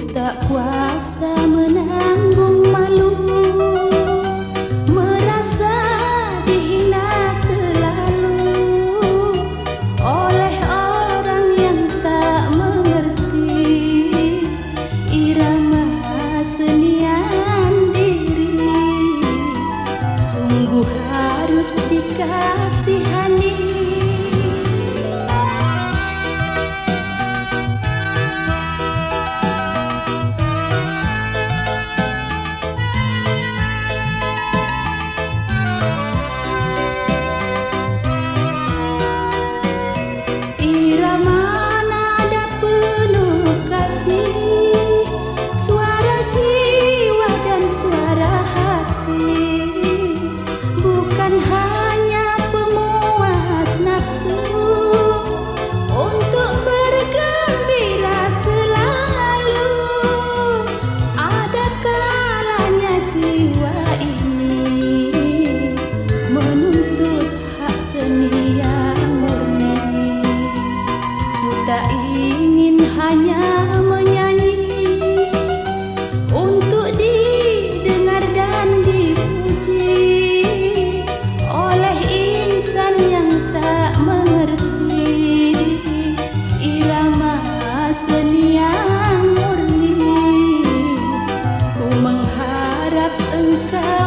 tak kuasa menanggung malu Merasa dihina selalu. Oleh orang yang tak mengerti Irama senian diri Sungguh harus dikasih hanya menyanyi untuk didengar dan dipuji oleh insan yang tak mengerti. Irama seni yang murni ku mengharap engkau